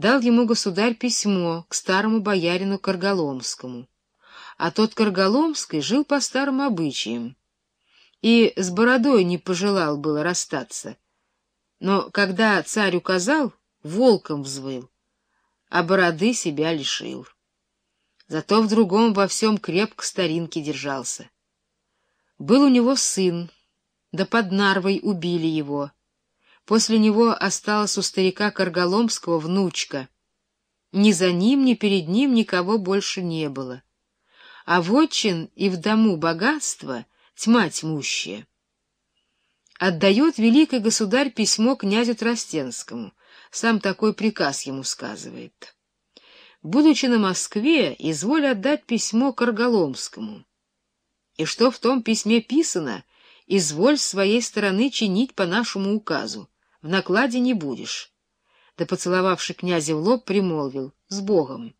дал ему государь письмо к старому боярину Карголомскому, а тот Карголомский жил по старым обычаям и с бородой не пожелал было расстаться. Но когда царь указал, волком взвыл, а бороды себя лишил. Зато в другом во всем крепко старинки держался. Был у него сын, да под Нарвой убили его. После него осталась у старика Карголомского внучка. Ни за ним, ни перед ним никого больше не было. А в отчин и в дому богатства тьма тьмущая. Отдает великий государь письмо князю Тростенскому, сам такой приказ ему сказывает. Будучи на Москве, изволь отдать письмо Карголомскому. И что в том письме писано, изволь с своей стороны чинить по нашему указу, в накладе не будешь. Да поцеловавший князя в лоб, примолвил «С Богом!».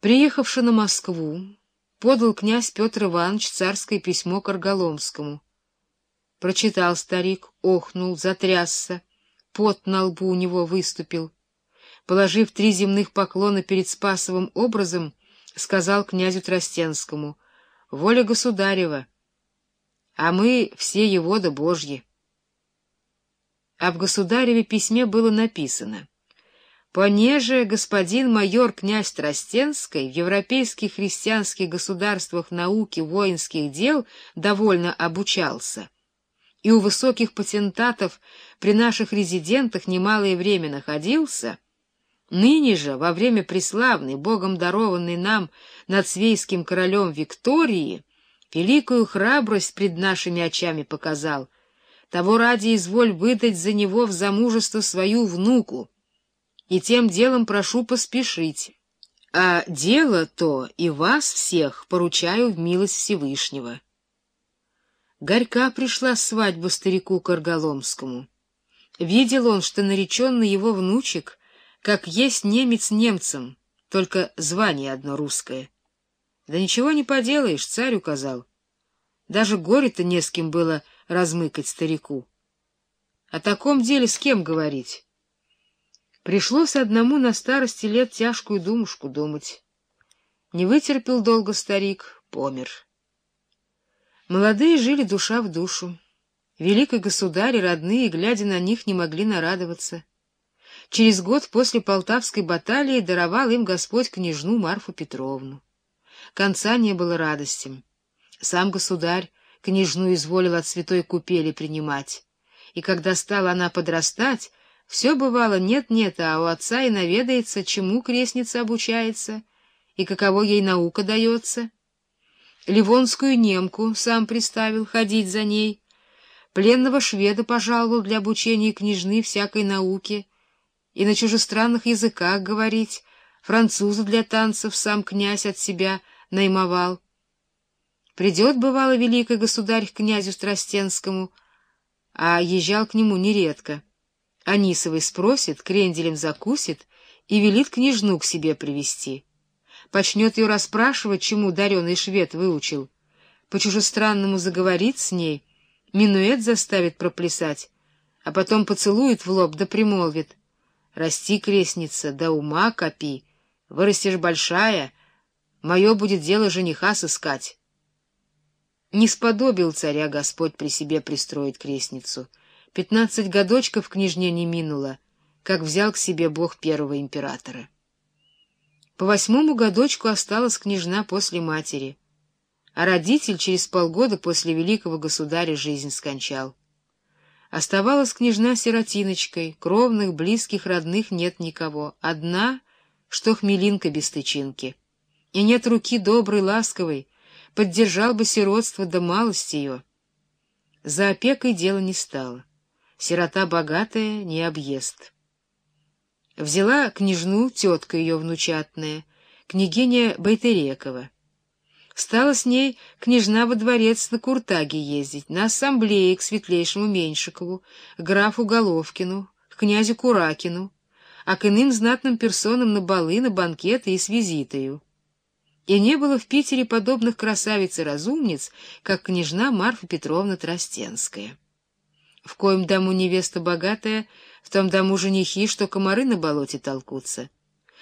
Приехавши на Москву, подал князь Петр Иванович царское письмо Карголомскому. Прочитал старик, охнул, затрясся, пот на лбу у него выступил. Положив три земных поклона перед Спасовым образом, сказал князю Тростенскому, «Воля государева, а мы все его да Божьи». А в государеве письме было написано — Понеже господин майор князь Тростенской в европейских христианских государствах науки воинских дел довольно обучался, и у высоких патентатов при наших резидентах немалое время находился, ныне же, во время преславной, богом дарованной нам над свейским королем Виктории, великую храбрость пред нашими очами показал, того ради изволь выдать за него в замужество свою внуку, и тем делом прошу поспешить. А дело то и вас всех поручаю в милость Всевышнего. Горька пришла свадьба старику Карголомскому. Видел он, что нареченный его внучек, как есть немец немцем, только звание одно русское. Да ничего не поделаешь, царь указал. Даже горе-то не с кем было размыкать старику. О таком деле с кем говорить? Пришлось одному на старости лет тяжкую думушку думать. Не вытерпел долго старик, помер. Молодые жили душа в душу. Великий государь и родные, глядя на них, не могли нарадоваться. Через год после Полтавской баталии даровал им Господь княжну Марфу Петровну. Конца не было радостям. Сам государь княжну изволил от святой купели принимать. И когда стала она подрастать, все бывало нет-нет, а у отца и наведается, чему крестница обучается и каково ей наука дается. Ливонскую немку сам приставил ходить за ней, пленного шведа пожаловал для обучения княжны всякой науке и на чужестранных языках говорить, француза для танцев сам князь от себя наймовал. Придет, бывало, великий государь к князю Страстенскому, а езжал к нему нередко. Анисовой спросит, кренделем закусит и велит княжну к себе привести. Почнет ее расспрашивать, чему дареный швед выучил. По-чужестранному заговорит с ней, минуэт заставит проплясать, а потом поцелует в лоб да примолвит. «Расти, крестница, да ума копи, вырастешь большая, мое будет дело жениха сыскать». Не сподобил царя Господь при себе пристроить крестницу — Пятнадцать годочков княжне не минуло, как взял к себе бог первого императора. По восьмому годочку осталась княжна после матери, а родитель через полгода после великого государя жизнь скончал. Оставалась княжна сиротиночкой, кровных, близких, родных нет никого, одна, что хмелинка без тычинки. И нет руки доброй, ласковой, поддержал бы сиротство да малость ее. За опекой дело не стало сирота богатая не объест. Взяла княжну тетка ее внучатная, княгиня Байтерекова. Стала с ней княжна во дворец на Куртаге ездить, на ассамблеи к светлейшему Меньшикову, графу Головкину, к князю Куракину, а к иным знатным персонам на балы, на банкеты и с визитою. И не было в Питере подобных красавиц и разумниц, как княжна Марфа Петровна Тростенская в коем дому невеста богатая В том дому женихи, что комары на болоте толкутся.